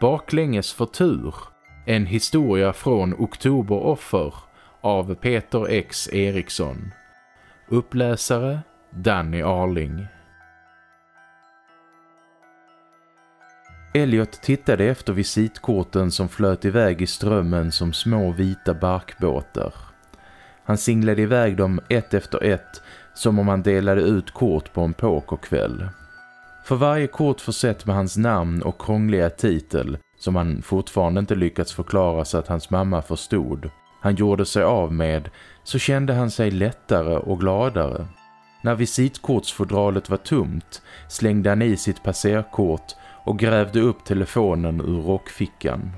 Baklänges för tur. En historia från Oktoberoffer av Peter X. Eriksson. Uppläsare Danny Arling. Elliot tittade efter visitkorten som flöt iväg i strömmen som små vita barkbåtar. Han singlade iväg dem ett efter ett som om han delade ut kort på en pokerkväll. För varje kort försett med hans namn och krångliga titel som han fortfarande inte lyckats förklara så att hans mamma förstod han gjorde sig av med så kände han sig lättare och gladare. När visitkortsfodralet var tomt slängde han i sitt passerkort och grävde upp telefonen ur rockfickan.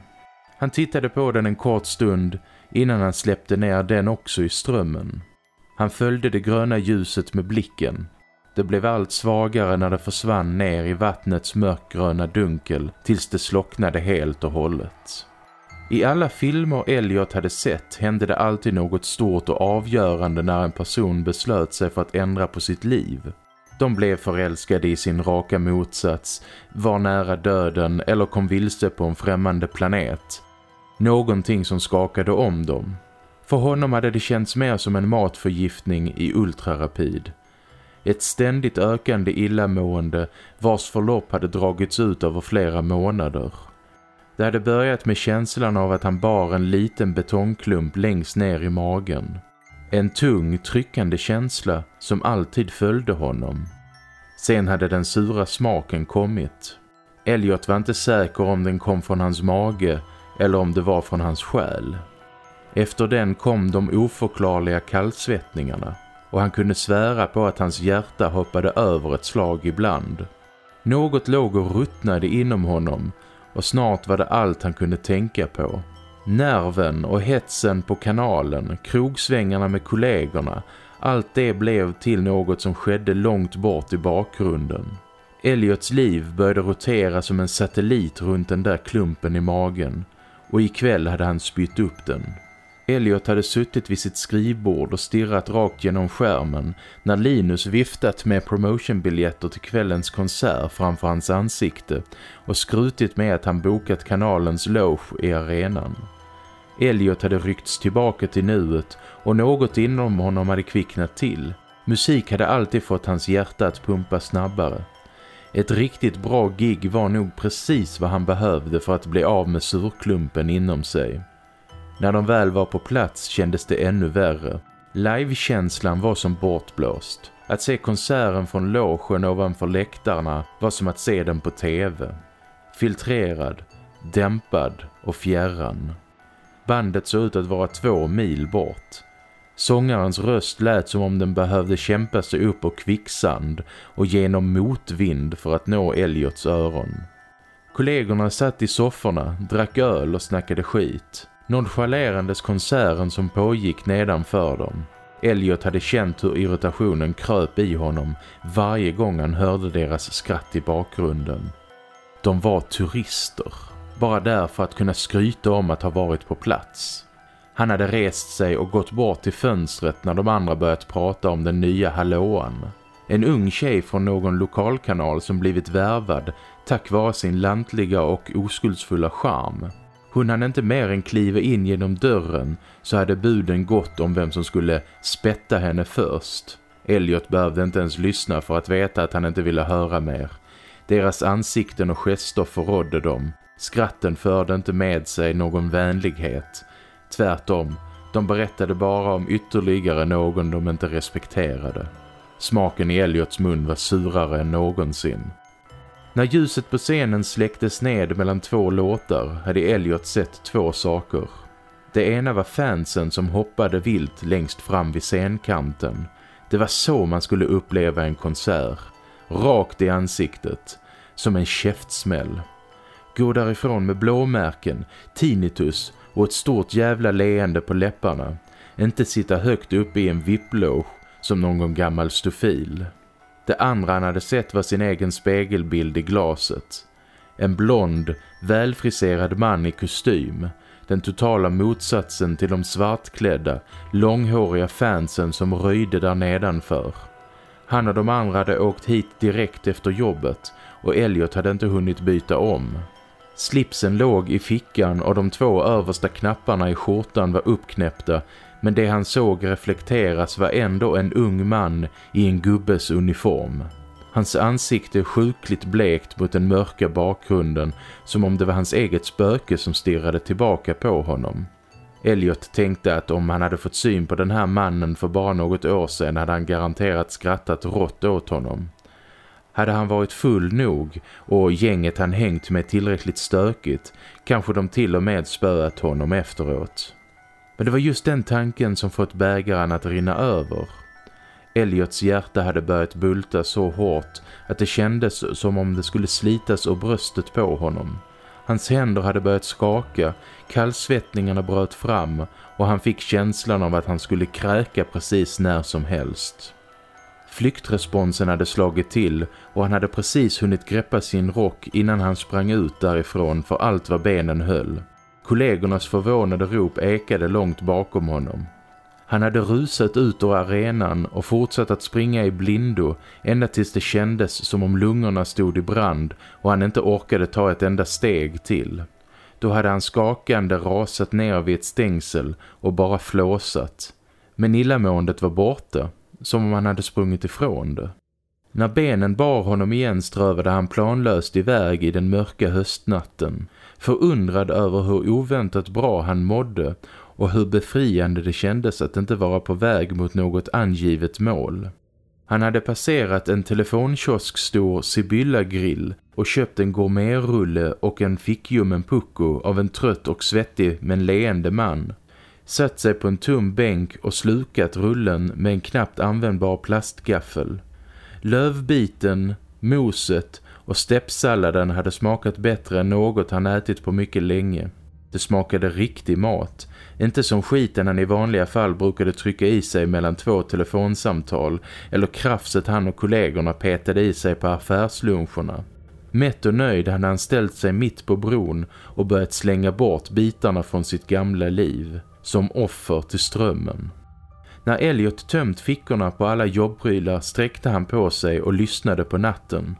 Han tittade på den en kort stund innan han släppte ner den också i strömmen. Han följde det gröna ljuset med blicken. Det blev allt svagare när det försvann ner i vattnets mörkgröna dunkel tills det slocknade helt och hållet. I alla filmer Elliot hade sett hände det alltid något stort och avgörande när en person beslöt sig för att ändra på sitt liv. De blev förälskade i sin raka motsats, var nära döden eller kom vilse på en främmande planet. Någonting som skakade om dem. För honom hade det känts mer som en matförgiftning i ultrarapid. Ett ständigt ökande illamående vars förlopp hade dragits ut över flera månader. Det hade börjat med känslan av att han bar en liten betongklump längst ner i magen. En tung, tryckande känsla som alltid följde honom. Sen hade den sura smaken kommit. Elliot var inte säker om den kom från hans mage eller om det var från hans själ. Efter den kom de oförklarliga kallsvettningarna och han kunde svära på att hans hjärta hoppade över ett slag ibland. Något låg och ruttnade inom honom och snart var det allt han kunde tänka på. Nerven och hetsen på kanalen, krogsvängarna med kollegorna, allt det blev till något som skedde långt bort i bakgrunden. Elliots liv började rotera som en satellit runt den där klumpen i magen och ikväll hade han spytt upp den. Elliot hade suttit vid sitt skrivbord och stirrat rakt genom skärmen när Linus viftat med promotionbiljetter till kvällens konsert framför hans ansikte och skrutit med att han bokat kanalens loge i arenan. Elliot hade ryckts tillbaka till nuet och något inom honom hade kvicknat till. Musik hade alltid fått hans hjärta att pumpa snabbare. Ett riktigt bra gig var nog precis vad han behövde för att bli av med surklumpen inom sig. När de väl var på plats kändes det ännu värre. Livekänslan var som bortblåst. Att se konserten från logen ovanför läktarna var som att se den på tv. Filtrerad, dämpad och fjärran. Bandet såg ut att vara två mil bort. Sångarens röst lät som om den behövde kämpa sig upp på kvicksand och genom motvind för att nå Elliots öron. Kollegorna satt i sofforna, drack öl och snackade skit nonchalerandes konserten som pågick nedanför dem. Elliot hade känt hur irritationen kröp i honom varje gång han hörde deras skratt i bakgrunden. De var turister, bara där för att kunna skryta om att ha varit på plats. Han hade rest sig och gått bort till fönstret när de andra börjat prata om den nya hallåan. En ung tjej från någon lokalkanal som blivit värvad tack vare sin lantliga och oskuldsfulla charm. Hon hann inte mer än kliva in genom dörren så hade buden gått om vem som skulle spätta henne först. Elliot behövde inte ens lyssna för att veta att han inte ville höra mer. Deras ansikten och gester förrådde dem. Skratten förde inte med sig någon vänlighet. Tvärtom, de berättade bara om ytterligare någon de inte respekterade. Smaken i Elliots mun var surare än någonsin. När ljuset på scenen släcktes ned mellan två låtar hade Elliot sett två saker. Det ena var fansen som hoppade vilt längst fram vid scenkanten. Det var så man skulle uppleva en konsert. Rakt i ansiktet. Som en käftsmäll. Gå därifrån med blåmärken, tinnitus och ett stort jävla leende på läpparna. Inte sitta högt uppe i en vipploge som någon gammal stofil. Det andra han hade sett var sin egen spegelbild i glaset. En blond, välfriserad man i kostym. Den totala motsatsen till de svartklädda, långhåriga fansen som röjde där nedanför. Han och de andra hade åkt hit direkt efter jobbet och Elliot hade inte hunnit byta om. Slipsen låg i fickan och de två översta knapparna i skjortan var uppknäppta men det han såg reflekteras var ändå en ung man i en gubbes uniform. Hans ansikte sjukligt blekt mot den mörka bakgrunden som om det var hans eget spöke som stirrade tillbaka på honom. Elliot tänkte att om han hade fått syn på den här mannen för bara något år sedan hade han garanterat skrattat rått åt honom. Hade han varit full nog och gänget han hängt med tillräckligt stökigt kanske de till och med spöat honom efteråt. Men det var just den tanken som fått bägaren att rinna över. Elliots hjärta hade börjat bulta så hårt att det kändes som om det skulle slitas ur bröstet på honom. Hans händer hade börjat skaka, kallsvettningarna bröt fram och han fick känslan av att han skulle kräka precis när som helst. Flyktresponsen hade slagit till och han hade precis hunnit greppa sin rock innan han sprang ut därifrån för allt vad benen höll. Kollegornas förvånade rop ekade långt bakom honom. Han hade rusat ut ur arenan och fortsatt att springa i blindo ända tills det kändes som om lungorna stod i brand och han inte orkade ta ett enda steg till. Då hade han skakande rasat ner vid ett stängsel och bara flåsat. Men illamåendet var borta, som om han hade sprungit ifrån det. När benen bar honom igen strövade han planlöst iväg i den mörka höstnatten, förundrad över hur oväntat bra han mådde och hur befriande det kändes att inte vara på väg mot något angivet mål. Han hade passerat en telefonkiosk-stor Sibylla-grill och köpt en gourmetrulle och en fickjummen pucko av en trött och svettig men leende man. Satt sig på en tum bänk och slukat rullen med en knappt användbar plastgaffel. Lövbiten, moset och steppsalladen hade smakat bättre än något han ätit på mycket länge. Det smakade riktig mat, inte som skiten han i vanliga fall brukade trycka i sig mellan två telefonsamtal eller krafset han och kollegorna petade i sig på affärsluncherna. Mätt och nöjd hade han ställt sig mitt på bron och börjat slänga bort bitarna från sitt gamla liv, som offer till strömmen. När Elliot tömt fickorna på alla jobbprylar sträckte han på sig och lyssnade på natten.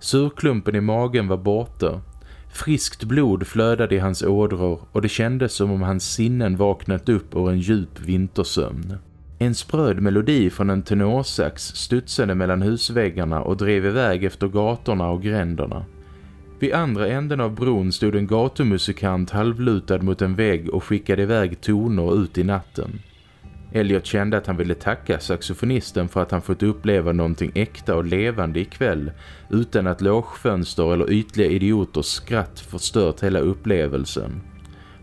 Surklumpen i magen var borta Friskt blod flödade i hans ådror och det kändes som om hans sinnen vaknat upp ur en djup vintersömn. En spröd melodi från en tenorsax studsade mellan husväggarna och drev iväg efter gatorna och gränderna. Vid andra änden av bron stod en gatumusikant halvlutad mot en vägg och skickade iväg toner ut i natten. Elliot kände att han ville tacka saxofonisten för att han fått uppleva någonting äkta och levande ikväll utan att lågfönster eller ytliga idioters skratt förstört hela upplevelsen.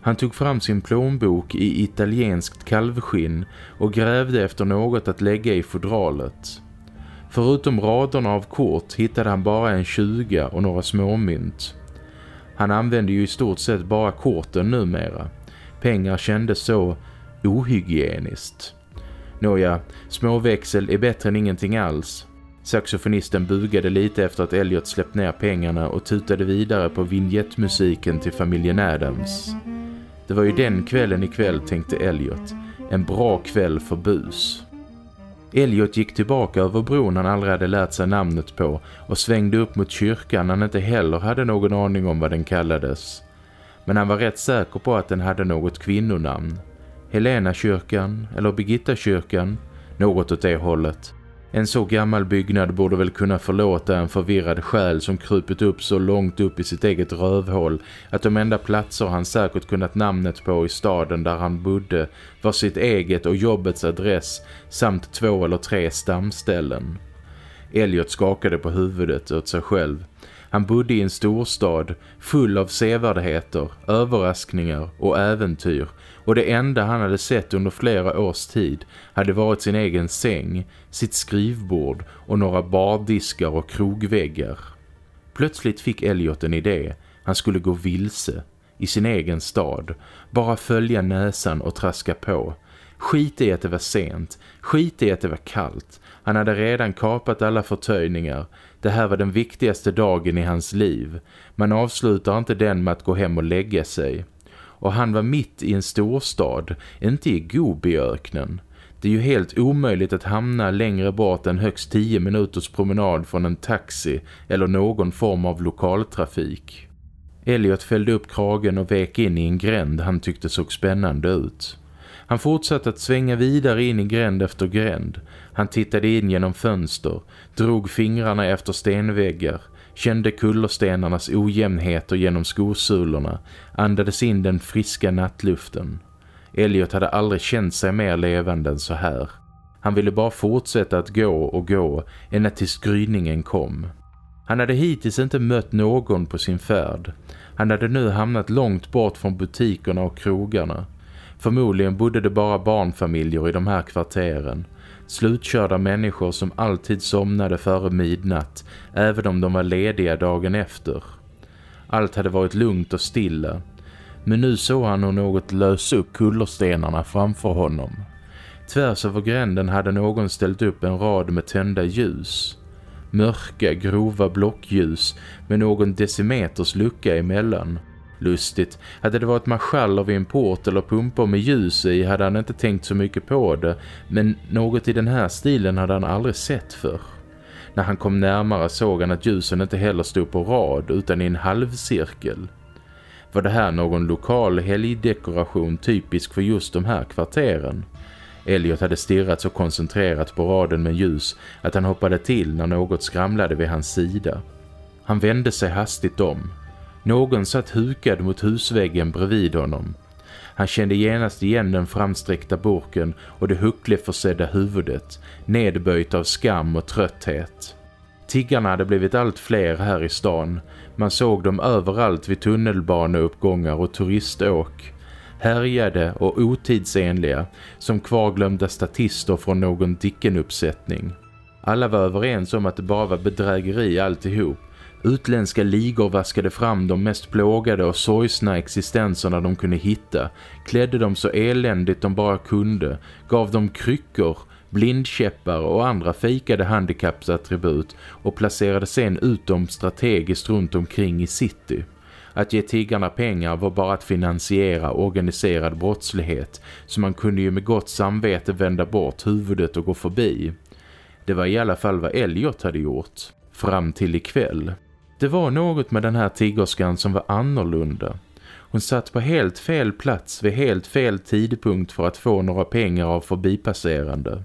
Han tog fram sin plånbok i italienskt kalvskinn och grävde efter något att lägga i fodralet. Förutom raderna av kort hittade han bara en 20 och några småmynt. Han använde ju i stort sett bara korten numera. Pengar kändes så ohygieniskt. Nåja, småväxel är bättre än ingenting alls. Saxofonisten bugade lite efter att Elliot släppt ner pengarna och tutade vidare på vignettmusiken till familjen Adams. Det var ju den kvällen ikväll, tänkte Elliot. En bra kväll för bus. Elliot gick tillbaka över bron han aldrig hade lärt sig namnet på och svängde upp mot kyrkan han inte heller hade någon aning om vad den kallades. Men han var rätt säker på att den hade något kvinnonamn. Helena kyrkan eller Birgitta kyrkan, något åt det hållet. En så gammal byggnad borde väl kunna förlåta en förvirrad själ som krupit upp så långt upp i sitt eget rövhål att de enda platser han säkert kunnat namnet på i staden där han bodde var sitt eget och jobbets adress samt två eller tre stamställen. Elliot skakade på huvudet åt sig själv. Han bodde i en storstad full av sevärdheter, överraskningar och äventyr och det enda han hade sett under flera års tid hade varit sin egen säng, sitt skrivbord och några bardiskar och krogväggar. Plötsligt fick Elliot en idé. Han skulle gå vilse i sin egen stad, bara följa näsan och traska på. Skit i att det var sent, skit i att det var kallt. Han hade redan kapat alla förtöjningar. Det här var den viktigaste dagen i hans liv. Man avslutar inte den med att gå hem och lägga sig och han var mitt i en storstad, inte i Gobiöknen. Det är ju helt omöjligt att hamna längre bort än högst 10 minuters promenad från en taxi eller någon form av lokaltrafik. Elliot fällde upp kragen och vek in i en gränd han tyckte såg spännande ut. Han fortsatte att svänga vidare in i gränd efter gränd. Han tittade in genom fönster, drog fingrarna efter stenväggar, kände kullerstenarnas ojämnheter genom skosulorna, andades in den friska nattluften. Elliot hade aldrig känt sig mer levande än så här. Han ville bara fortsätta att gå och gå ända tills gryningen kom. Han hade hittills inte mött någon på sin färd. Han hade nu hamnat långt bort från butikerna och krogarna. Förmodligen bodde det bara barnfamiljer i de här kvarteren. Slutkörda människor som alltid somnade före midnatt, även om de var lediga dagen efter. Allt hade varit lugnt och stilla. Men nu såg han hur något lös upp kullerstenarna framför honom. Tvärs över gränden hade någon ställt upp en rad med tända ljus. Mörka, grova blockljus med någon decimeters lucka emellan. Lustigt, hade det varit marschaller vid en port eller pumpor med ljus i hade han inte tänkt så mycket på det, men något i den här stilen hade han aldrig sett för. När han kom närmare såg han att ljusen inte heller stod på rad utan i en halvcirkel. Var det här någon lokal helgdekoration typisk för just de här kvarteren? Elliot hade stirrat så koncentrerat på raden med ljus att han hoppade till när något skramlade vid hans sida. Han vände sig hastigt om. Någon satt hukad mot husväggen bredvid honom. Han kände genast igen den framsträckta burken och det huckleförsedda huvudet, nedböjt av skam och trötthet. Tiggarna hade blivit allt fler här i stan. Man såg dem överallt vid tunnelbaneuppgångar och turiståk. Härjade och otidsenliga som kvarglömda statister från någon Dicken-uppsättning. Alla var överens om att det bara var bedrägeri alltihop Utländska ligor vaskade fram de mest plågade och sorgsna existenserna de kunde hitta, klädde dem så eländigt de bara kunde, gav dem kryckor, blindkäppar och andra fejkade handikappsattribut och placerade sen ut dem strategiskt runt omkring i city. Att ge tiggarna pengar var bara att finansiera organiserad brottslighet så man kunde ju med gott samvete vända bort huvudet och gå förbi. Det var i alla fall vad Elliot hade gjort, fram till ikväll. Det var något med den här tiggerskan som var annorlunda. Hon satt på helt fel plats vid helt fel tidpunkt för att få några pengar av förbipasserande.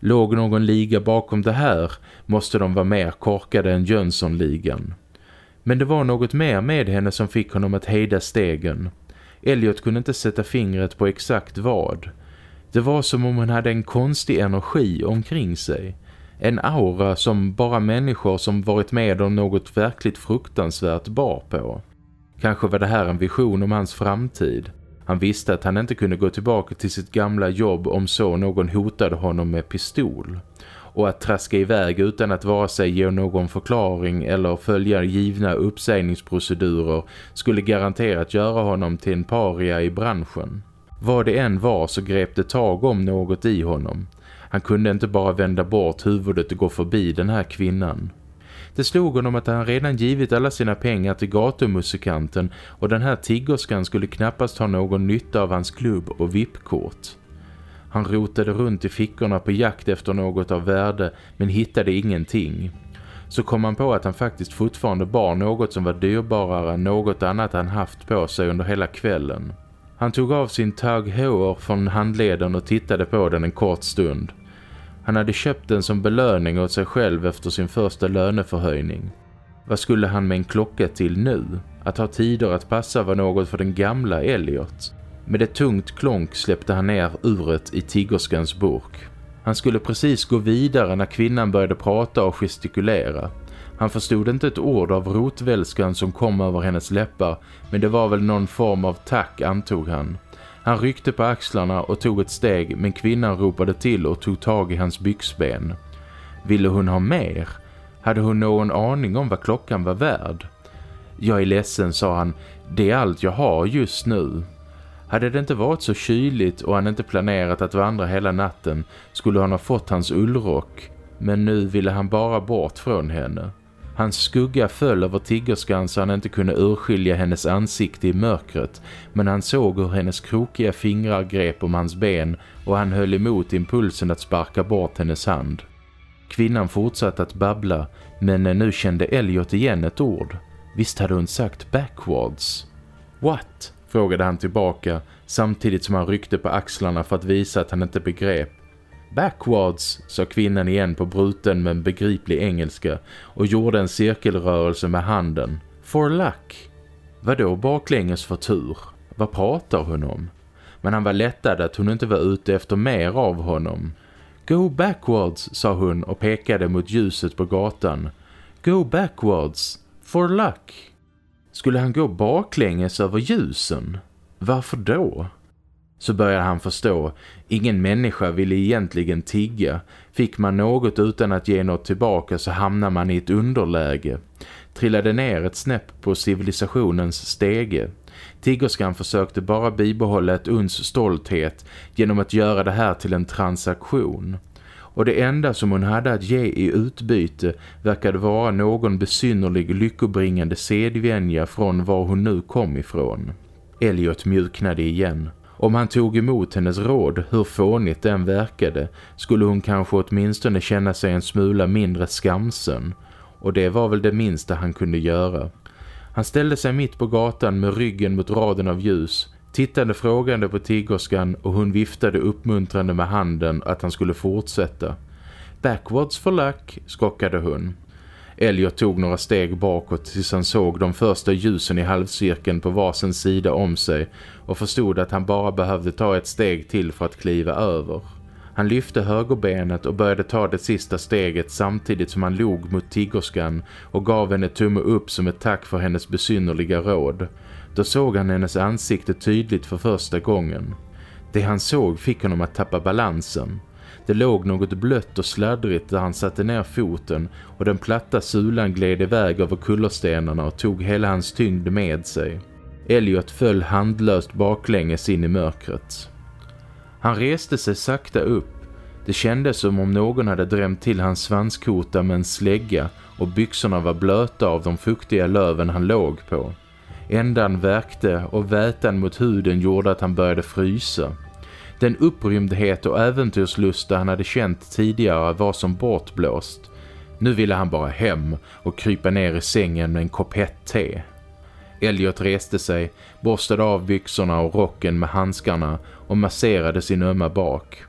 Låg någon liga bakom det här måste de vara mer korkade än Jönssonligan. Men det var något mer med henne som fick honom att hejda stegen. Elliot kunde inte sätta fingret på exakt vad. Det var som om hon hade en konstig energi omkring sig. En aura som bara människor som varit med om något verkligt fruktansvärt bar på. Kanske var det här en vision om hans framtid. Han visste att han inte kunde gå tillbaka till sitt gamla jobb om så någon hotade honom med pistol. Och att traska iväg utan att vare sig ge någon förklaring eller följa givna uppsägningsprocedurer skulle garanterat göra honom till en paria i branschen. Vad det än var så grep det tag om något i honom. Han kunde inte bara vända bort huvudet och gå förbi den här kvinnan. Det slog honom att han redan givit alla sina pengar till gatumusikanten och den här tiggerskan skulle knappast ha någon nytta av hans klubb och vippkort. Han rotade runt i fickorna på jakt efter något av värde men hittade ingenting. Så kom han på att han faktiskt fortfarande bar något som var dyrbarare än något annat han haft på sig under hela kvällen. Han tog av sin tag hår från handleden och tittade på den en kort stund. Han hade köpt den som belöning åt sig själv efter sin första löneförhöjning. Vad skulle han med en klocka till nu? Att ha tider att passa var något för den gamla Elliot. Med ett tungt klonk släppte han ner uret i tiggerskans burk. Han skulle precis gå vidare när kvinnan började prata och gestikulera. Han förstod inte ett ord av rotvälskan som kom över hennes läppar men det var väl någon form av tack antog han. Han ryckte på axlarna och tog ett steg men kvinnan ropade till och tog tag i hans byxben. Ville hon ha mer? Hade hon någon aning om vad klockan var värd? Jag är ledsen, sa han. Det är allt jag har just nu. Hade det inte varit så kyligt och han inte planerat att vandra hela natten skulle han ha fått hans ullrock. Men nu ville han bara bort från henne. Hans skugga föll över tiggerskan så han inte kunde urskilja hennes ansikte i mörkret men han såg hur hennes krokiga fingrar grep om hans ben och han höll emot impulsen att sparka bort hennes hand. Kvinnan fortsatte att babbla men nu kände Elliot igen ett ord. Visst hade hon sagt backwards? What? frågade han tillbaka samtidigt som han ryckte på axlarna för att visa att han inte begrep. Backwards, sa kvinnan igen på bruten men begriplig engelska och gjorde en cirkelrörelse med handen. For luck. Vadå baklänges för tur? Vad pratar hon om? Men han var lättad att hon inte var ute efter mer av honom. Go backwards, sa hon och pekade mot ljuset på gatan. Go backwards, for luck. Skulle han gå baklänges över ljusen? Varför då? Så började han förstå. Ingen människa ville egentligen tigga. Fick man något utan att ge något tillbaka så hamnar man i ett underläge. Trillade ner ett snäpp på civilisationens stege. Tiggerskan försökte bara bibehålla ett uns stolthet genom att göra det här till en transaktion. Och det enda som hon hade att ge i utbyte verkade vara någon besynnerlig lyckobringande sedvänja från var hon nu kom ifrån. Elliot mjuknade igen. Om han tog emot hennes råd, hur fånigt den verkade, skulle hon kanske åtminstone känna sig en smula mindre skamsen. Och det var väl det minsta han kunde göra. Han ställde sig mitt på gatan med ryggen mot raden av ljus, tittade frågande på tiggerskan och hon viftade uppmuntrande med handen att han skulle fortsätta. Backwards for luck, skockade hon. Elliot tog några steg bakåt tills han såg de första ljusen i halvcirkeln på varsin sida om sig och förstod att han bara behövde ta ett steg till för att kliva över. Han lyfte högerbenet och började ta det sista steget samtidigt som han log mot tiggerskan och gav henne tumme upp som ett tack för hennes besynnerliga råd. Då såg han hennes ansikte tydligt för första gången. Det han såg fick honom att tappa balansen. Det låg något blött och sladdrigt där han satte ner foten och den platta sulan gled iväg över kullerstenarna och tog hela hans tyngd med sig. Elliot föll handlöst baklänges in i mörkret. Han reste sig sakta upp. Det kändes som om någon hade drämt till hans svanskota med en slägga och byxorna var blöta av de fuktiga löven han låg på. Ändan verkte och vätan mot huden gjorde att han började frysa. Den upprymdhet och äventyrslusta han hade känt tidigare var som bortblåst. Nu ville han bara hem och krypa ner i sängen med en kopp hett te. Elliot reste sig, borstade av byxorna och rocken med handskarna och masserade sin ömma bak.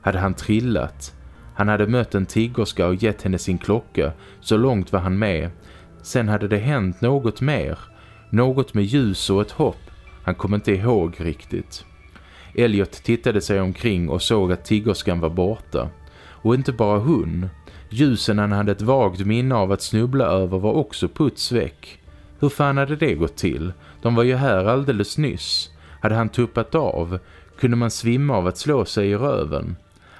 Hade han trillat? Han hade mött en tiggerska och gett henne sin klocka, så långt var han med. Sen hade det hänt något mer. Något med ljus och ett hopp. Han kom inte ihåg riktigt. Elliot tittade sig omkring och såg att tiggerskan var borta. Och inte bara hon. Ljusen han hade ett vagt minne av att snubbla över var också putsväck. Hur fan hade det gått till? De var ju här alldeles nyss. Hade han tuppat av? Kunde man svimma av att slå sig i röven?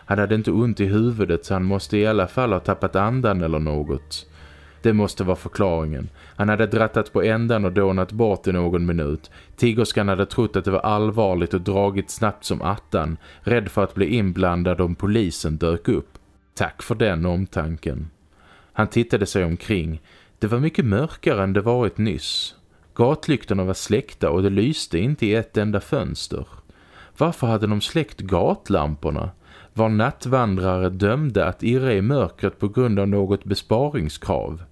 Han hade inte ont i huvudet så han måste i alla fall ha tappat andan eller något. Det måste vara förklaringen. Han hade drattat på ändan och dånat bort i någon minut. Tigerskan hade trott att det var allvarligt och dragit snabbt som attan, rädd för att bli inblandad om polisen dök upp. Tack för den omtanken. Han tittade sig omkring. Det var mycket mörkare än det varit nyss. Gatlyktorna var släckta och det lyste inte i ett enda fönster. Varför hade de släckt gatlamporna? Var nattvandrare dömda att irra i mörkret på grund av något besparingskrav?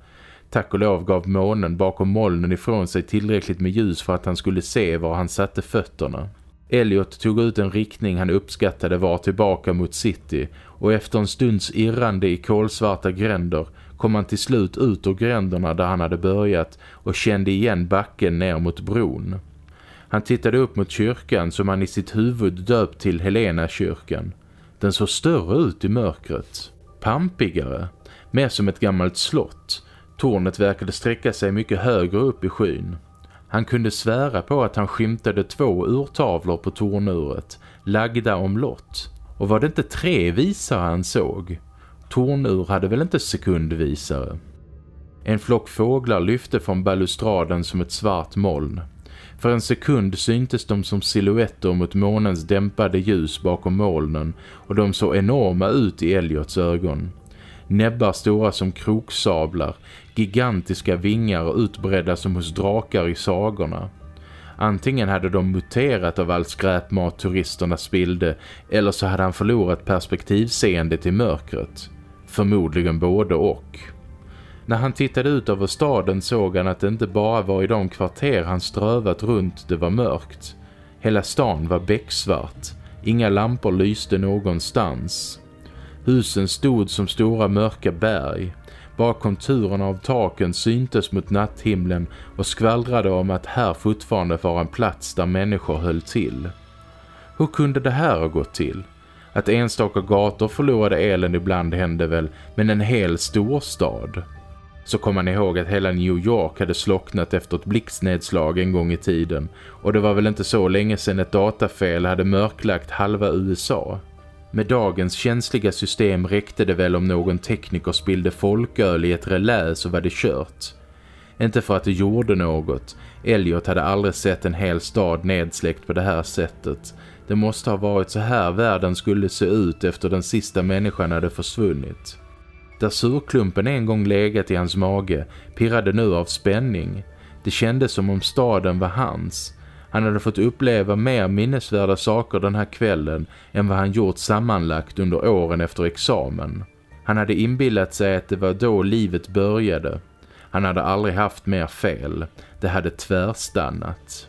Tack och lov gav månen bakom molnen ifrån sig tillräckligt med ljus för att han skulle se var han satte fötterna. Elliot tog ut en riktning han uppskattade var tillbaka mot city och efter en stunds irrande i kolsvarta gränder kom han till slut ut ur gränderna där han hade börjat och kände igen backen ner mot bron. Han tittade upp mot kyrkan som han i sitt huvud döpt till Helena kyrkan. Den såg större ut i mörkret. Pampigare. Mer som ett gammalt slott. Tornet verkade sträcka sig mycket högre upp i skyn. Han kunde svära på att han skymtade två urtavlor på tornuret, lagda omlott. Och var det inte tre visare han såg? Tornur hade väl inte sekundvisare? En flock fåglar lyfte från balustraden som ett svart moln. För en sekund syntes de som silhuetter mot månens dämpade ljus bakom molnen och de såg enorma ut i Elliots ögon. Näbbar stora som kroksablar, gigantiska vingar utbredda som hos drakar i sagorna. Antingen hade de muterat av all skräpmat turisterna spillde eller så hade han förlorat perspektivseendet i mörkret. Förmodligen både och. När han tittade ut över staden såg han att det inte bara var i de kvarter han strövat runt det var mörkt. Hela stan var becksvart. Inga lampor lyste någonstans. Husen stod som stora mörka berg. Bara konturerna av taken syntes mot natthimlen och skvallrade om att här fortfarande var en plats där människor höll till. Hur kunde det här ha gått till? Att enstaka gator förlorade elen ibland hände väl, men en hel storstad. Så kom man ihåg att hela New York hade slocknat efter ett blixtnedslag en gång i tiden. Och det var väl inte så länge sedan ett datafel hade mörklagt halva USA. Med dagens känsliga system räckte det väl om någon tekniker spillde folköl i ett relä så var det kört. Inte för att det gjorde något. Elliot hade aldrig sett en hel stad nedsläckt på det här sättet. Det måste ha varit så här världen skulle se ut efter den sista människan hade försvunnit. Där surklumpen en gång legat i hans mage pirrade nu av spänning. Det kändes som om staden var hans. Han hade fått uppleva mer minnesvärda saker den här kvällen än vad han gjort sammanlagt under åren efter examen. Han hade inbillat sig att det var då livet började. Han hade aldrig haft mer fel. Det hade tvärstannat.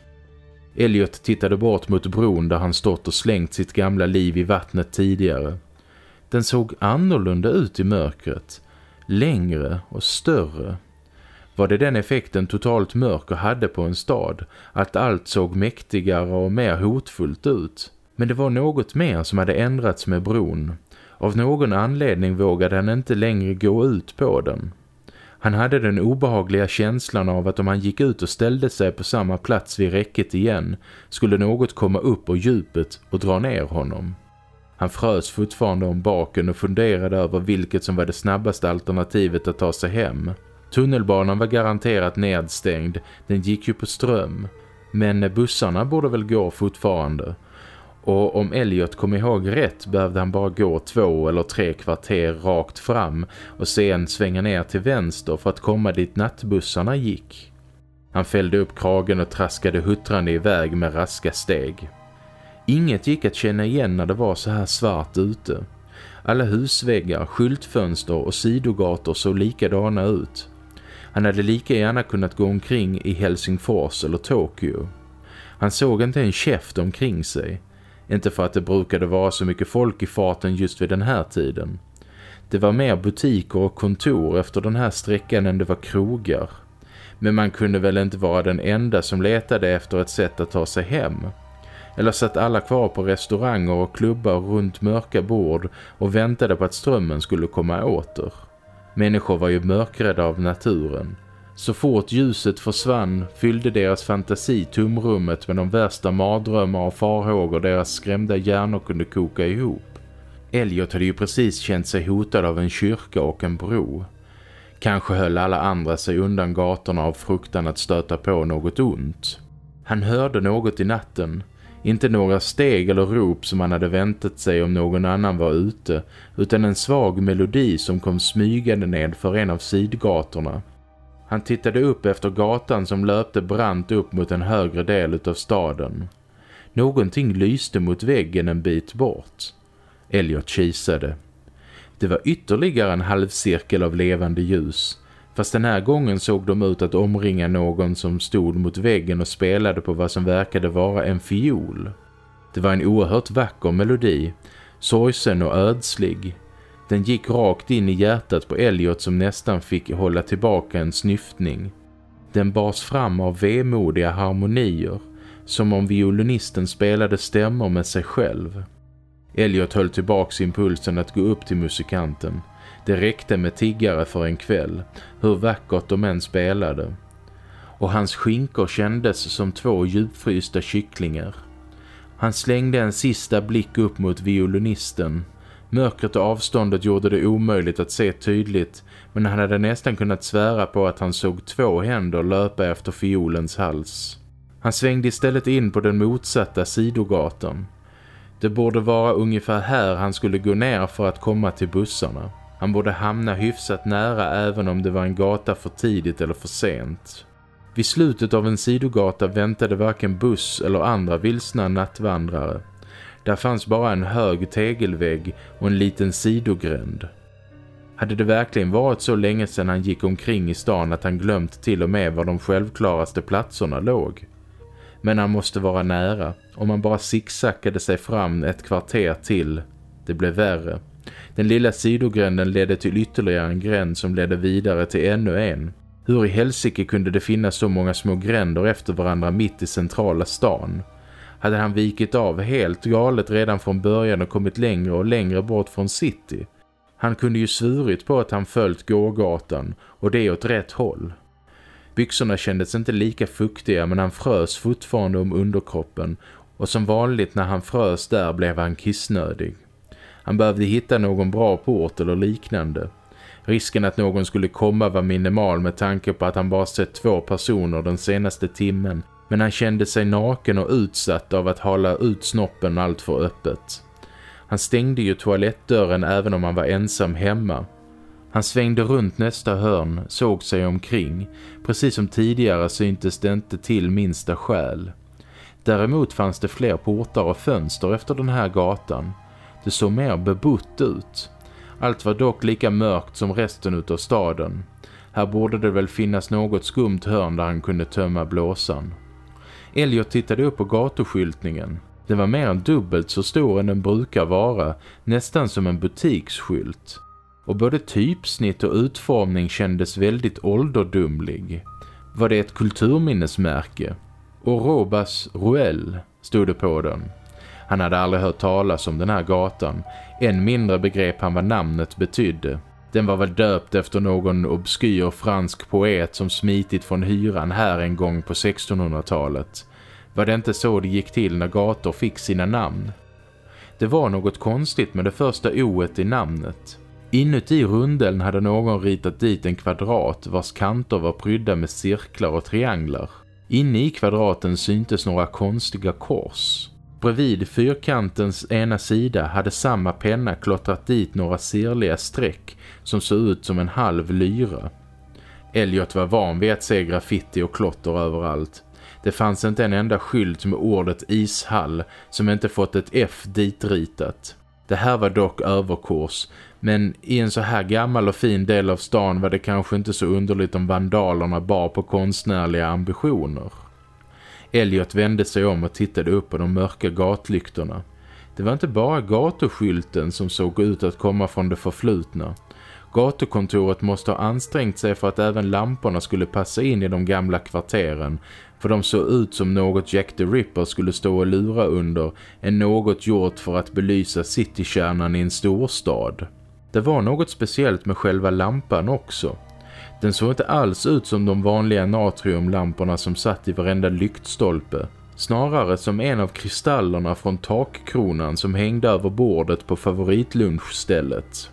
Elliot tittade bort mot bron där han stått och slängt sitt gamla liv i vattnet tidigare. Den såg annorlunda ut i mörkret. Längre och större. Var det den effekten totalt mörker hade på en stad? Att allt såg mäktigare och mer hotfullt ut? Men det var något mer som hade ändrats med bron. Av någon anledning vågade han inte längre gå ut på den. Han hade den obehagliga känslan av att om han gick ut och ställde sig på samma plats vid räcket igen skulle något komma upp och djupet och dra ner honom. Han frös fortfarande om baken och funderade över vilket som var det snabbaste alternativet att ta sig hem. Tunnelbanan var garanterat nedstängd, den gick ju på ström. Men bussarna borde väl gå fortfarande. Och om Elliot kom ihåg rätt behövde han bara gå två eller tre kvarter rakt fram och sen svänga ner till vänster för att komma dit nattbussarna gick. Han fällde upp kragen och traskade huttrande iväg med raska steg. Inget gick att känna igen när det var så här svart ute. Alla husväggar, skyltfönster och sidogator såg likadana ut. Han hade lika gärna kunnat gå omkring i Helsingfors eller Tokyo. Han såg inte en käft omkring sig. Inte för att det brukade vara så mycket folk i farten just vid den här tiden. Det var mer butiker och kontor efter den här sträckan än det var krogar. Men man kunde väl inte vara den enda som letade efter ett sätt att ta sig hem. Eller satt alla kvar på restauranger och klubbar runt mörka bord och väntade på att strömmen skulle komma åter. Människor var ju mörkrädda av naturen. Så fort ljuset försvann fyllde deras fantasi tumrummet med de värsta mardrömmar och farhågor deras skrämda hjärnor kunde koka ihop. Elliot hade ju precis känt sig hotad av en kyrka och en bro. Kanske höll alla andra sig undan gatorna av fruktan att stöta på något ont. Han hörde något i natten. Inte några steg eller rop som han hade väntat sig om någon annan var ute, utan en svag melodi som kom smygande ned för en av sidgatorna. Han tittade upp efter gatan som löpte brant upp mot en högre del av staden. Någonting lyste mot väggen en bit bort. Elliot kisade. Det var ytterligare en halvcirkel av levande ljus. Fast den här gången såg de ut att omringa någon som stod mot väggen och spelade på vad som verkade vara en fiol. Det var en oerhört vacker melodi, sorgsen och ödslig. Den gick rakt in i hjärtat på Elliot som nästan fick hålla tillbaka en snyftning. Den bars fram av vemodiga harmonier, som om violinisten spelade stämmor med sig själv. Elliot höll tillbaka impulsen att gå upp till musikanten. Det räckte med tiggare för en kväll, hur vackert de än spelade. Och hans skinkor kändes som två djupfrysta kycklingar. Han slängde en sista blick upp mot violinisten Mörkret och avståndet gjorde det omöjligt att se tydligt men han hade nästan kunnat svära på att han såg två händer löpa efter fiolens hals. Han svängde istället in på den motsatta sidogatan. Det borde vara ungefär här han skulle gå ner för att komma till bussarna. Han borde hamna hyfsat nära även om det var en gata för tidigt eller för sent. Vid slutet av en sidogata väntade varken buss eller andra vilsna nattvandrare. Där fanns bara en hög tegelvägg och en liten sidogränd. Hade det verkligen varit så länge sedan han gick omkring i stan att han glömt till och med var de självklaraste platserna låg? Men han måste vara nära. Om man bara zigzackade sig fram ett kvarter till. Det blev värre. Den lilla sidogränden ledde till ytterligare en gränd som ledde vidare till ännu en. Hur i helsike kunde det finnas så många små gränder efter varandra mitt i centrala stan? Hade han vikit av helt galet redan från början och kommit längre och längre bort från city? Han kunde ju svurit på att han följt gågatan och det åt rätt håll. Byxorna kändes inte lika fuktiga men han frös fortfarande om underkroppen och som vanligt när han frös där blev han kissnödig. Han behövde hitta någon bra port eller liknande. Risken att någon skulle komma var minimal med tanke på att han bara sett två personer den senaste timmen men han kände sig naken och utsatt av att hala ut snoppen allt för öppet. Han stängde ju toalettdörren även om han var ensam hemma. Han svängde runt nästa hörn, såg sig omkring. Precis som tidigare syntes det inte till minsta skäl. Däremot fanns det fler portar och fönster efter den här gatan. Det såg mer bebott ut. Allt var dock lika mörkt som resten utav staden. Här borde det väl finnas något skumt hörn där han kunde tömma blåsan. Elliot tittade upp på gatuskyltningen. Den var mer än dubbelt så stor än den brukar vara, nästan som en butiksskylt. Och både typsnitt och utformning kändes väldigt ålderdomlig. Var det ett kulturminnesmärke? Och Robas Ruel stod det på den. Han hade aldrig hört talas om den här gatan. Än mindre begrep han vad namnet betydde. Den var väl döpt efter någon obskyr fransk poet som smitit från hyran här en gång på 1600-talet. Var det inte så det gick till när gator fick sina namn? Det var något konstigt med det första oet i namnet. Inuti rundeln hade någon ritat dit en kvadrat vars kanter var prydda med cirklar och trianglar. Inne i kvadraten syntes några konstiga kors. Bredvid fyrkantens ena sida hade samma penna klottrat dit några sirliga streck som såg ut som en halv lyra. Elliot var van vid att se graffiti och klotter överallt. Det fanns inte en enda skylt med ordet ishall som inte fått ett F ditritat. Det här var dock överkurs, men i en så här gammal och fin del av stan var det kanske inte så underligt om vandalerna bar på konstnärliga ambitioner. Elliot vände sig om och tittade upp på de mörka gatlyktorna. Det var inte bara gatuskylten som såg ut att komma från det förflutna. Gatukontoret måste ha ansträngt sig för att även lamporna skulle passa in i de gamla kvarteren för de såg ut som något Jack the Ripper skulle stå och lura under än något gjort för att belysa citykärnan i en storstad. Det var något speciellt med själva lampan också. Den såg inte alls ut som de vanliga natriumlamporna som satt i varenda lyktstolpe. Snarare som en av kristallerna från takkronan som hängde över bordet på favoritlunchstället.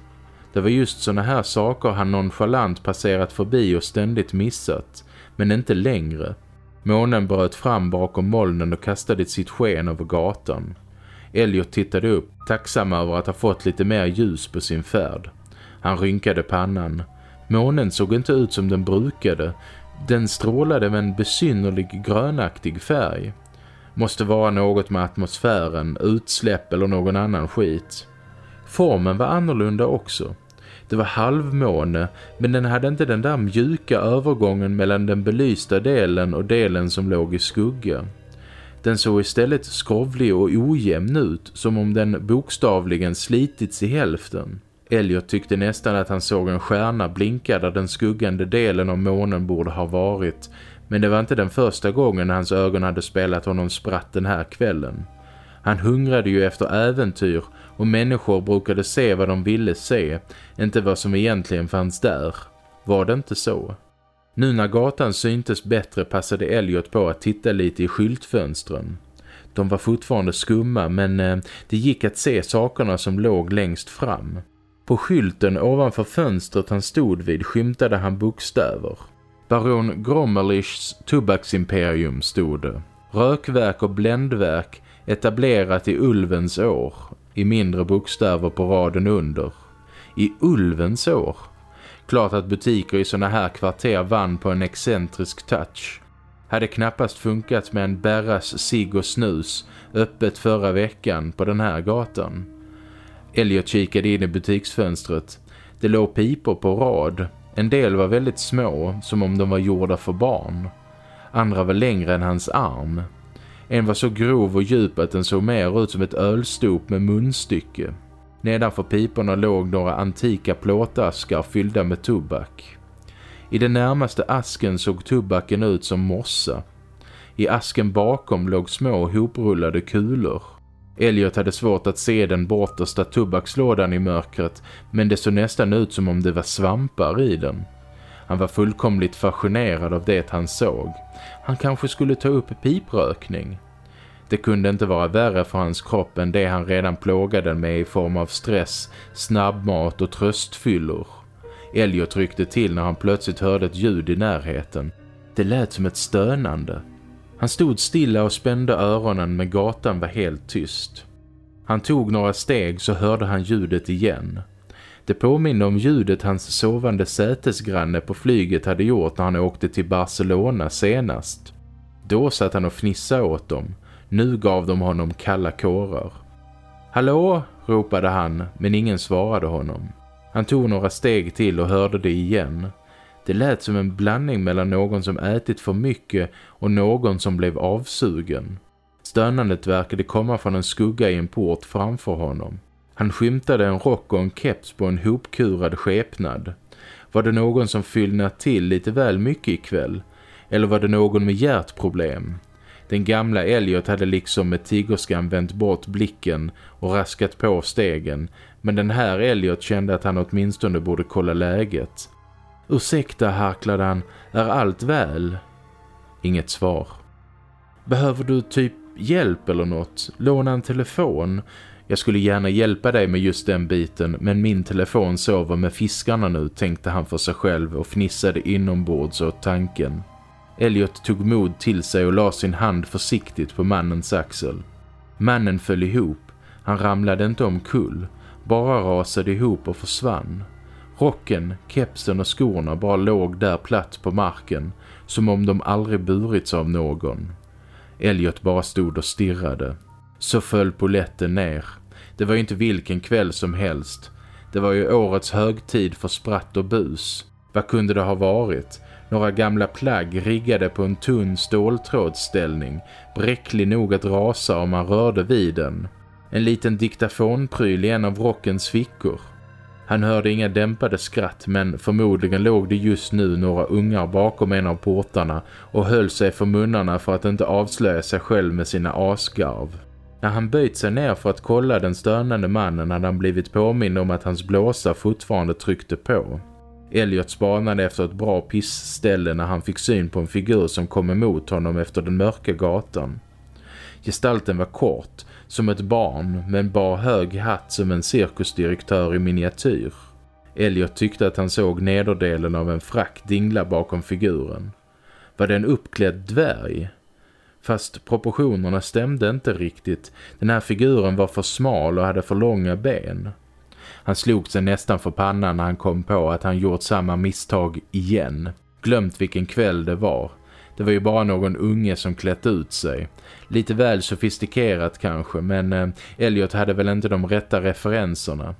Det var just såna här saker han nonchalant passerat förbi och ständigt missat, men inte längre. Månen bröt fram bakom molnen och kastade sitt sken över gatan. Elliot tittade upp, tacksam över att ha fått lite mer ljus på sin färd. Han rynkade pannan. Månen såg inte ut som den brukade. Den strålade med en besynnerlig grönaktig färg. Måste vara något med atmosfären, utsläpp eller någon annan skit. Formen var annorlunda också. Det var halvmåne men den hade inte den där mjuka övergången mellan den belysta delen och delen som låg i skugga. Den såg istället skrovlig och ojämn ut som om den bokstavligen slitits i hälften. Elliot tyckte nästan att han såg en stjärna blinka där den skuggande delen av månen borde ha varit men det var inte den första gången hans ögon hade spelat honom spratt den här kvällen. Han hungrade ju efter äventyr och människor brukade se vad de ville se, inte vad som egentligen fanns där. Var det inte så? Nu när gatan syntes bättre passade Elliot på att titta lite i skyltfönstren. De var fortfarande skumma men eh, det gick att se sakerna som låg längst fram. På skylten ovanför fönstret han stod vid skymtade han bokstäver. Baron Grommerlichs tobaksimperium stod det. Rökverk och bländverk etablerat i Ulvens år i mindre bokstäver på raden under. I Ulvens år. Klart att butiker i såna här kvarter vann på en excentrisk touch. Hade knappast funkat med en Berras sig och snus öppet förra veckan på den här gatan. Elliot kikade in i butiksfönstret. Det låg pipor på rad. En del var väldigt små, som om de var gjorda för barn. Andra var längre än hans arm. En var så grov och djup att den såg mer ut som ett ölstop med munstycke. Nedanför piporna låg några antika plåtaskar fyllda med tobak. I den närmaste asken såg tobaken ut som mossa. I asken bakom låg små hoprullade kulor. Elliot hade svårt att se den bortersta tobakslådan i mörkret men det såg nästan ut som om det var svampar i den. Han var fullkomligt fascinerad av det han såg. Han kanske skulle ta upp piprökning. Det kunde inte vara värre för hans kropp än det han redan plågade med i form av stress, snabbmat och tröstfyllor. Elliot ryckte till när han plötsligt hörde ett ljud i närheten. Det lät som ett stönande. Han stod stilla och spände öronen men gatan var helt tyst. Han tog några steg så hörde han ljudet igen. Det påminner om ljudet hans sovande sätesgranne på flyget hade gjort när han åkte till Barcelona senast. Då satt han och fnissade åt dem. Nu gav de honom kalla kårar. Hallå, ropade han, men ingen svarade honom. Han tog några steg till och hörde det igen. Det lät som en blandning mellan någon som ätit för mycket och någon som blev avsugen. Stönandet verkade komma från en skugga i en port framför honom. Han skymtade en rock och en keps på en hopkurad skepnad. Var det någon som fyllnat till lite väl mycket ikväll? Eller var det någon med hjärtproblem? Den gamla Elliot hade liksom med tigerskan vänt bort blicken och raskat på stegen. Men den här Elliot kände att han åtminstone borde kolla läget. Ursäkta, harklade han. Är allt väl? Inget svar. Behöver du typ hjälp eller något? Låna en telefon? Jag skulle gärna hjälpa dig med just den biten men min telefon sover med fiskarna nu tänkte han för sig själv och fnissade inombords åt tanken. Elliot tog mod till sig och la sin hand försiktigt på mannens axel. Mannen föll ihop. Han ramlade inte omkull, bara rasade ihop och försvann. Rocken, kepsen och skorna bara låg där platt på marken, som om de aldrig burits av någon. Elliot bara stod och stirrade. Så föll poletten ner. Det var ju inte vilken kväll som helst. Det var ju årets högtid för spratt och bus. Vad kunde det ha varit? Några gamla plagg riggade på en tunn ståltrådställning, bräcklig nog att rasa om man rörde vid den. En liten diktafonpryl i en av rockens fickor. Han hörde inga dämpade skratt men förmodligen låg det just nu några ungar bakom en av portarna och höll sig för munnarna för att inte avslöja sig själv med sina asgarv. När han böjt sig ner för att kolla den stönande mannen hade han blivit påmind om att hans blåsa fortfarande tryckte på. Elliot spanade efter ett bra pissställe när han fick syn på en figur som kom emot honom efter den mörka gatan. Gestalten var kort, som ett barn, men bar hög hatt som en cirkusdirektör i miniatyr. Elliot tyckte att han såg nederdelen av en frack dingla bakom figuren. Var det en uppklädd dvärg? Fast proportionerna stämde inte riktigt. Den här figuren var för smal och hade för långa ben. Han slog sig nästan för pannan när han kom på att han gjort samma misstag igen. Glömt vilken kväll det var. Det var ju bara någon unge som klätt ut sig. Lite väl sofistikerat kanske, men eh, Elliot hade väl inte de rätta referenserna.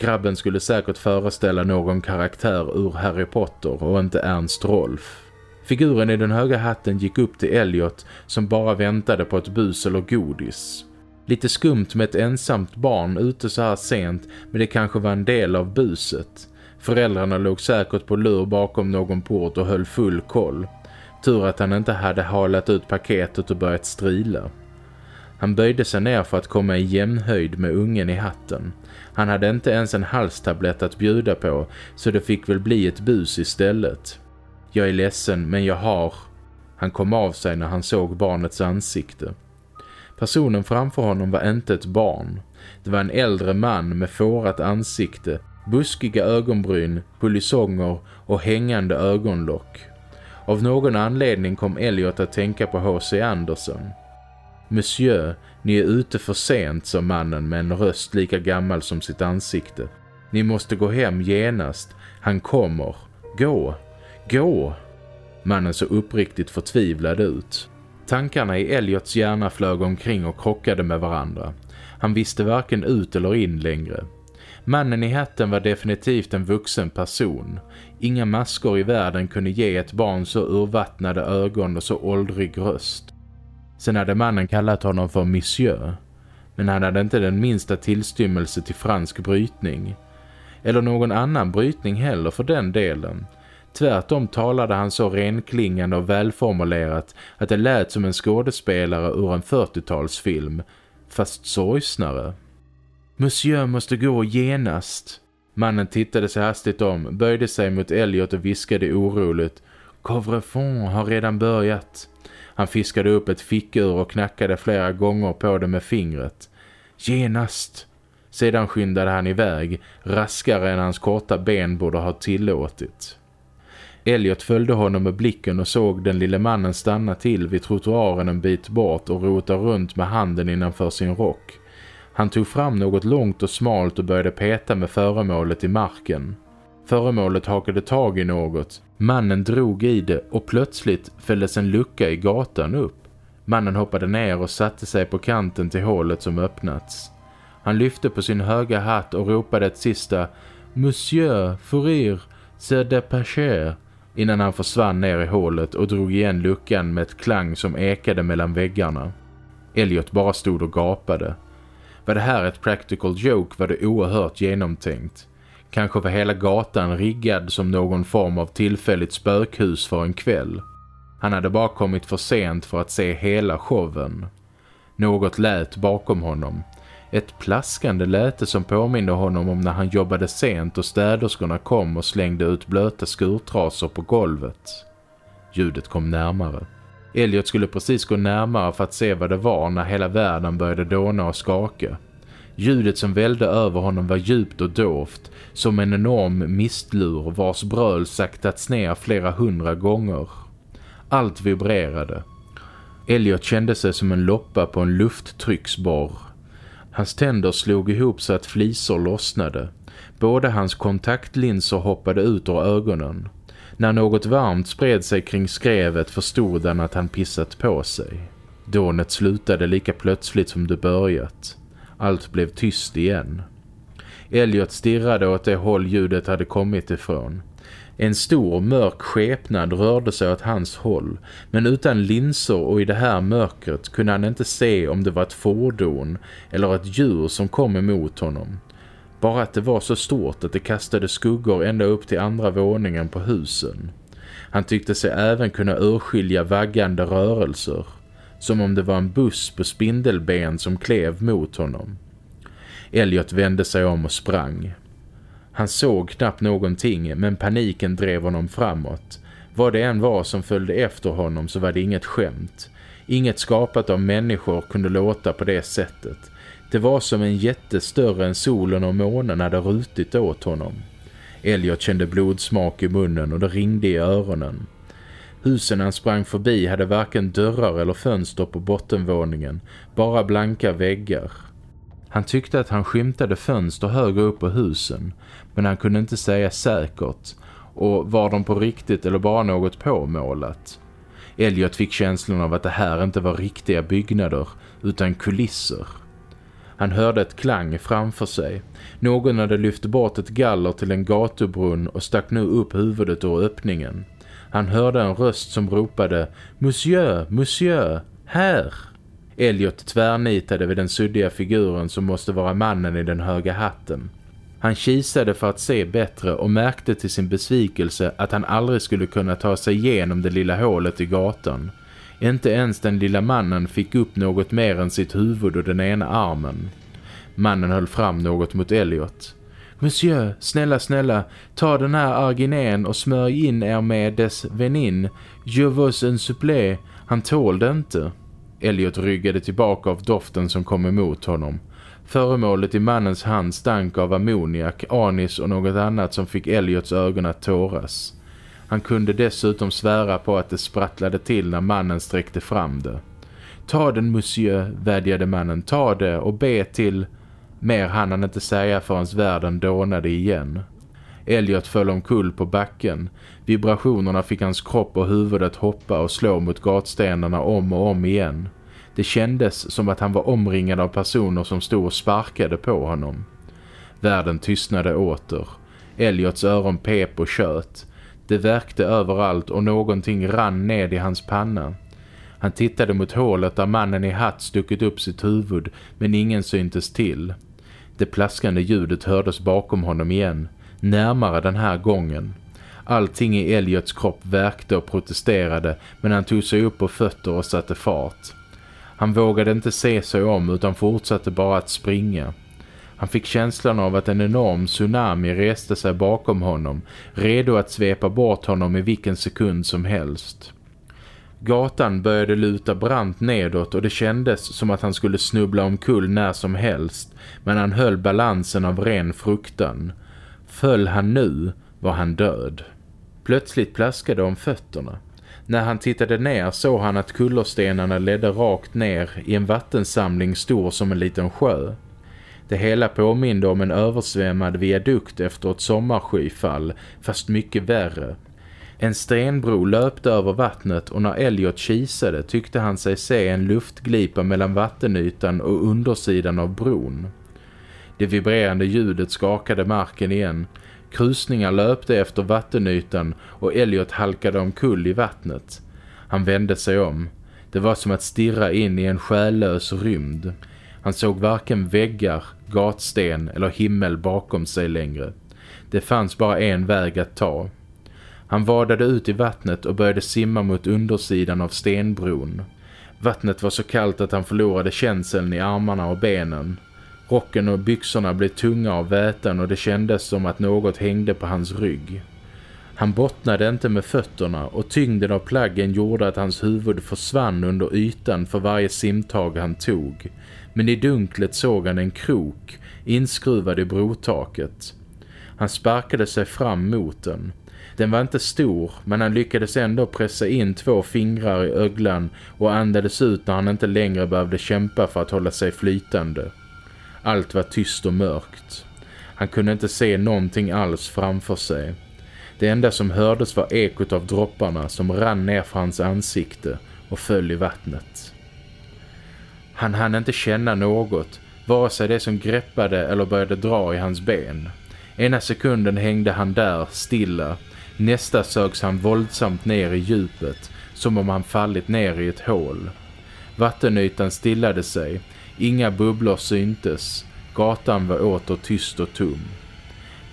Grabben skulle säkert föreställa någon karaktär ur Harry Potter och inte Ernst Rolf. Figuren i den höga hatten gick upp till Elliot som bara väntade på ett bus eller godis. Lite skumt med ett ensamt barn ute så här sent men det kanske var en del av buset. Föräldrarna låg säkert på lur bakom någon port och höll full koll. Tur att han inte hade halat ut paketet och börjat strila. Han böjde sig ner för att komma i jämnhöjd med ungen i hatten. Han hade inte ens en halstablett att bjuda på så det fick väl bli ett bus istället. Jag är ledsen men jag har... Han kom av sig när han såg barnets ansikte. Personen framför honom var inte ett barn. Det var en äldre man med fårat ansikte, buskiga ögonbryn, polisonger och hängande ögonlock. Av någon anledning kom Elliot att tänka på H.C. Andersen. Monsieur, ni är ute för sent, sa mannen med en röst lika gammal som sitt ansikte. Ni måste gå hem genast. Han kommer. Gå! Gå! Mannen så uppriktigt förtvivlad ut. Tankarna i Elliots hjärna flög omkring och krockade med varandra. Han visste varken ut eller in längre. Mannen i hatten var definitivt en vuxen person. Inga maskor i världen kunde ge ett barn så urvattnade ögon och så åldrig röst. Sen hade mannen kallat honom för Monsieur. Men han hade inte den minsta tillstymmelse till fransk brytning. Eller någon annan brytning heller för den delen. Tvärtom talade han så renklingande och välformulerat att det lät som en skådespelare ur en 40-talsfilm, fast sorgsnare. Monsieur måste gå genast. Mannen tittade sig hastigt om, böjde sig mot Elliot och viskade oroligt. Covrefond har redan börjat. Han fiskade upp ett fickur och knackade flera gånger på det med fingret. Genast! Sedan skyndade han iväg, raskare än hans korta ben borde ha tillåtit. Elliot följde honom med blicken och såg den lille mannen stanna till vid trottoaren en bit bort och rota runt med handen innanför sin rock. Han tog fram något långt och smalt och började peta med föremålet i marken. Föremålet hakade tag i något. Mannen drog i det och plötsligt fälldes en lucka i gatan upp. Mannen hoppade ner och satte sig på kanten till hålet som öppnats. Han lyfte på sin höga hatt och ropade ett sista Monsieur, Fourier, c'est de innan han försvann ner i hålet och drog igen luckan med ett klang som ekade mellan väggarna. Elliot bara stod och gapade. Var det här ett practical joke var det oerhört genomtänkt. Kanske var hela gatan riggad som någon form av tillfälligt spökhus för en kväll. Han hade bara kommit för sent för att se hela showen. Något lät bakom honom. Ett plaskande läte som påminde honom om när han jobbade sent och städerskorna kom och slängde ut blöta skurtrasor på golvet. Ljudet kom närmare. Elliot skulle precis gå närmare för att se vad det var när hela världen började dåna och skaka. Ljudet som välde över honom var djupt och dovt, som en enorm mistlur vars bröl saktats ner flera hundra gånger. Allt vibrerade. Elliot kände sig som en loppa på en lufttrycksborr. Hans tänder slog ihop så att flisor lossnade. Båda hans kontaktlinser hoppade ut ur ögonen. När något varmt spred sig kring skrevet förstod han att han pissat på sig. Dånet slutade lika plötsligt som det börjat. Allt blev tyst igen. Elliot stirrade åt det håll ljudet hade kommit ifrån. En stor mörk skepnad rörde sig åt hans håll, men utan linser och i det här mörkret kunde han inte se om det var ett fordon eller ett djur som kom emot honom. Bara att det var så stort att det kastade skuggor ända upp till andra våningen på husen. Han tyckte sig även kunna urskilja vaggande rörelser, som om det var en buss på spindelben som klev mot honom. Elliot vände sig om och sprang. Han såg knappt någonting men paniken drev honom framåt. Vad det än var som följde efter honom så var det inget skämt. Inget skapat av människor kunde låta på det sättet. Det var som en jätte större än solen och månen hade rutit åt honom. Elliot kände blodsmak i munnen och det ringde i öronen. Husen han sprang förbi hade varken dörrar eller fönster på bottenvåningen, bara blanka väggar. Han tyckte att han skymtade fönster högre upp på husen, men han kunde inte säga säkert. Och var de på riktigt eller bara något påmålat? Elliot fick känslan av att det här inte var riktiga byggnader, utan kulisser. Han hörde ett klang framför sig. Någon hade lyft bort ett galler till en gatubrunn och stack nu upp huvudet ur öppningen. Han hörde en röst som ropade Monsieur, monsieur, här! Elliot tvärnitade vid den suddiga figuren som måste vara mannen i den höga hatten. Han kisade för att se bättre och märkte till sin besvikelse att han aldrig skulle kunna ta sig igenom det lilla hålet i gatan. Inte ens den lilla mannen fick upp något mer än sitt huvud och den ena armen. Mannen höll fram något mot Elliot. Monsieur, snälla, snälla, ta den här arginén och smörj in er med dess vänin. Je vous en supplé. Han tålde inte. Elliot ryggade tillbaka av doften som kom emot honom. Föremålet i mannens hand stank av ammoniak, anis och något annat som fick Elliots ögon att tåras. Han kunde dessutom svära på att det sprattlade till när mannen sträckte fram det. Ta den, monsieur, vädjade mannen. Ta det och be till... Mer hann han inte säga förrän världen dånade igen. Elliot föll omkull på backen. Vibrationerna fick hans kropp och huvudet hoppa och slå mot gatstenarna om och om igen. Det kändes som att han var omringad av personer som stod och sparkade på honom. Världen tystnade åter. Elliots öron pep och kött. Det verkte överallt och någonting rann ned i hans panna. Han tittade mot hålet där mannen i hatt stuckit upp sitt huvud men ingen syntes till. Det plaskande ljudet hördes bakom honom igen, närmare den här gången. Allting i Elliots kropp verkte och protesterade men han tog sig upp på fötter och satte fart. Han vågade inte se sig om utan fortsatte bara att springa. Han fick känslan av att en enorm tsunami reste sig bakom honom, redo att svepa bort honom i vilken sekund som helst. Gatan började luta brant nedåt och det kändes som att han skulle snubbla omkull när som helst, men han höll balansen av ren fruktan. Föll han nu var han död. Plötsligt plaskade om fötterna. När han tittade ner såg han att kullerstenarna ledde rakt ner i en vattensamling stor som en liten sjö. Det hela påminde om en översvämmad viadukt efter ett sommarskyfall, fast mycket värre. En stenbro löpte över vattnet och när Elliot kisade tyckte han sig se en luftglipa mellan vattenytan och undersidan av bron. Det vibrerande ljudet skakade marken igen. Krusningar löpte efter vattenytan och Elliot halkade omkull i vattnet. Han vände sig om. Det var som att stirra in i en själlös rymd. Han såg varken väggar, gatsten eller himmel bakom sig längre. Det fanns bara en väg att ta. Han vadade ut i vattnet och började simma mot undersidan av stenbron. Vattnet var så kallt att han förlorade känseln i armarna och benen. Rocken och byxorna blev tunga av väten och det kändes som att något hängde på hans rygg. Han bottnade inte med fötterna och tyngden av plaggen gjorde att hans huvud försvann under ytan för varje simtag han tog. Men i dunklet såg han en krok inskruvad i brotaket. Han sparkade sig fram mot den. Den var inte stor men han lyckades ändå pressa in två fingrar i öglan och andades ut när han inte längre behövde kämpa för att hålla sig flytande. Allt var tyst och mörkt. Han kunde inte se någonting alls framför sig. Det enda som hördes var ekot av dropparna som rann ner för hans ansikte och föll i vattnet. Han hann inte känna något, vare sig det som greppade eller började dra i hans ben. Ena sekunden hängde han där, stilla. Nästa sögs han våldsamt ner i djupet, som om han fallit ner i ett hål. Vattenytan stillade sig, inga bubblor syntes. Gatan var åter tyst och tom.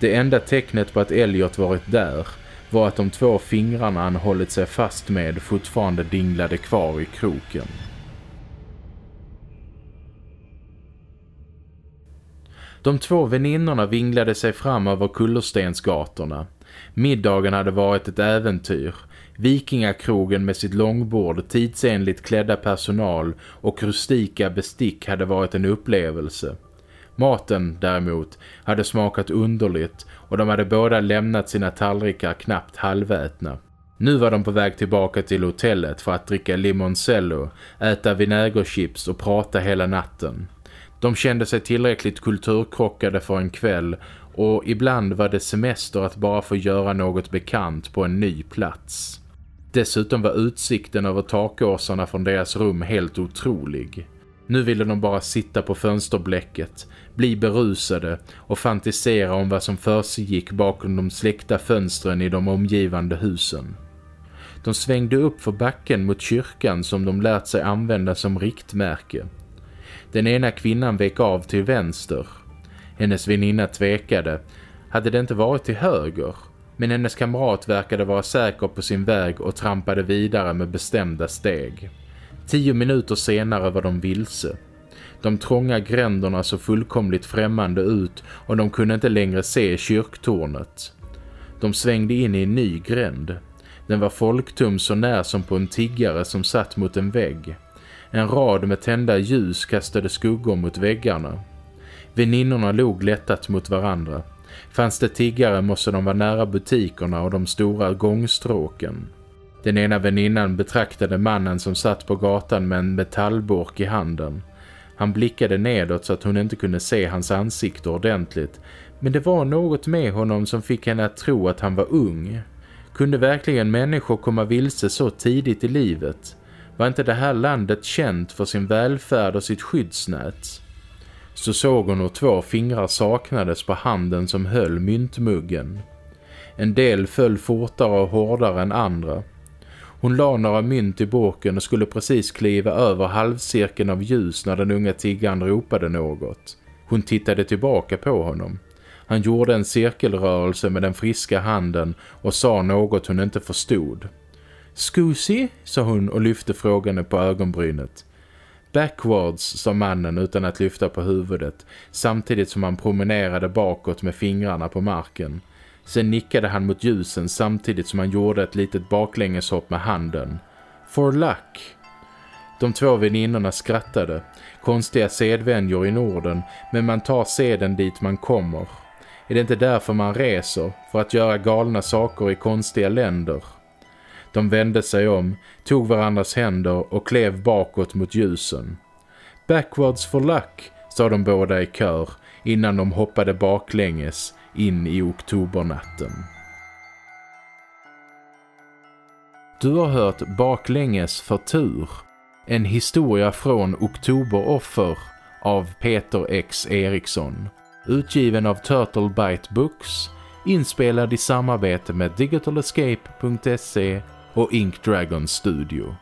Det enda tecknet på att Elliot varit där var att de två fingrarna han hållit sig fast med fortfarande dinglade kvar i kroken. De två väninnorna vinglade sig fram över kullerstensgatorna. Middagen hade varit ett äventyr. Vikingakrogen med sitt långbord, tidsenligt klädda personal och rustika bestick hade varit en upplevelse. Maten däremot hade smakat underligt och de hade båda lämnat sina tallrikar knappt halvätna. Nu var de på väg tillbaka till hotellet för att dricka limoncello, äta vinägerchips och prata hela natten. De kände sig tillräckligt kulturkrockade för en kväll och ibland var det semester att bara få göra något bekant på en ny plats. Dessutom var utsikten över takåsarna från deras rum helt otrolig. Nu ville de bara sitta på fönsterbläcket, bli berusade och fantisera om vad som försiggick bakom de släckta fönstren i de omgivande husen. De svängde upp för backen mot kyrkan som de lärt sig använda som riktmärke. Den ena kvinnan vek av till vänster. Hennes väninna tvekade. Hade det inte varit till höger? Men hennes kamrat verkade vara säker på sin väg och trampade vidare med bestämda steg. Tio minuter senare var de vilse. De trånga gränderna såg fullkomligt främmande ut och de kunde inte längre se kyrktornet. De svängde in i en ny gränd. Den var folktum så när som på en tiggare som satt mot en vägg. En rad med tända ljus kastade skuggor mot väggarna. Väninnorna log lättat mot varandra. Fanns det tiggare måste de vara nära butikerna och de stora gångstråken. Den ena väninnan betraktade mannen som satt på gatan med en metallbork i handen. Han blickade nedåt så att hon inte kunde se hans ansikte ordentligt. Men det var något med honom som fick henne att tro att han var ung. Kunde verkligen människor komma vilse så tidigt i livet? Var inte det här landet känt för sin välfärd och sitt skyddsnät? så såg hon hur två fingrar saknades på handen som höll myntmuggen. En del föll fortare och hårdare än andra. Hon la några mynt i boken och skulle precis kliva över halvcirkeln av ljus när den unga tiggan ropade något. Hon tittade tillbaka på honom. Han gjorde en cirkelrörelse med den friska handen och sa något hon inte förstod. Scusi, sa hon och lyfte frågande på ögonbrynet. Backwards, sa mannen utan att lyfta på huvudet, samtidigt som han promenerade bakåt med fingrarna på marken. Sen nickade han mot ljusen samtidigt som han gjorde ett litet baklängeshopp med handen. For luck! De två väninnorna skrattade. Konstiga sedvänjor i Norden, men man tar seden dit man kommer. Är det inte därför man reser? För att göra galna saker i konstiga länder? De vände sig om, tog varandras händer och klev bakåt mot ljusen. Backwards for luck, sa de båda i kör innan de hoppade baklänges in i oktobernatten. Du har hört Baklänges för tur. En historia från Oktoberoffer av Peter X. Eriksson. Utgiven av Turtle Bite Books. Inspelad i samarbete med digitalescape.se och Ink Dragon Studio.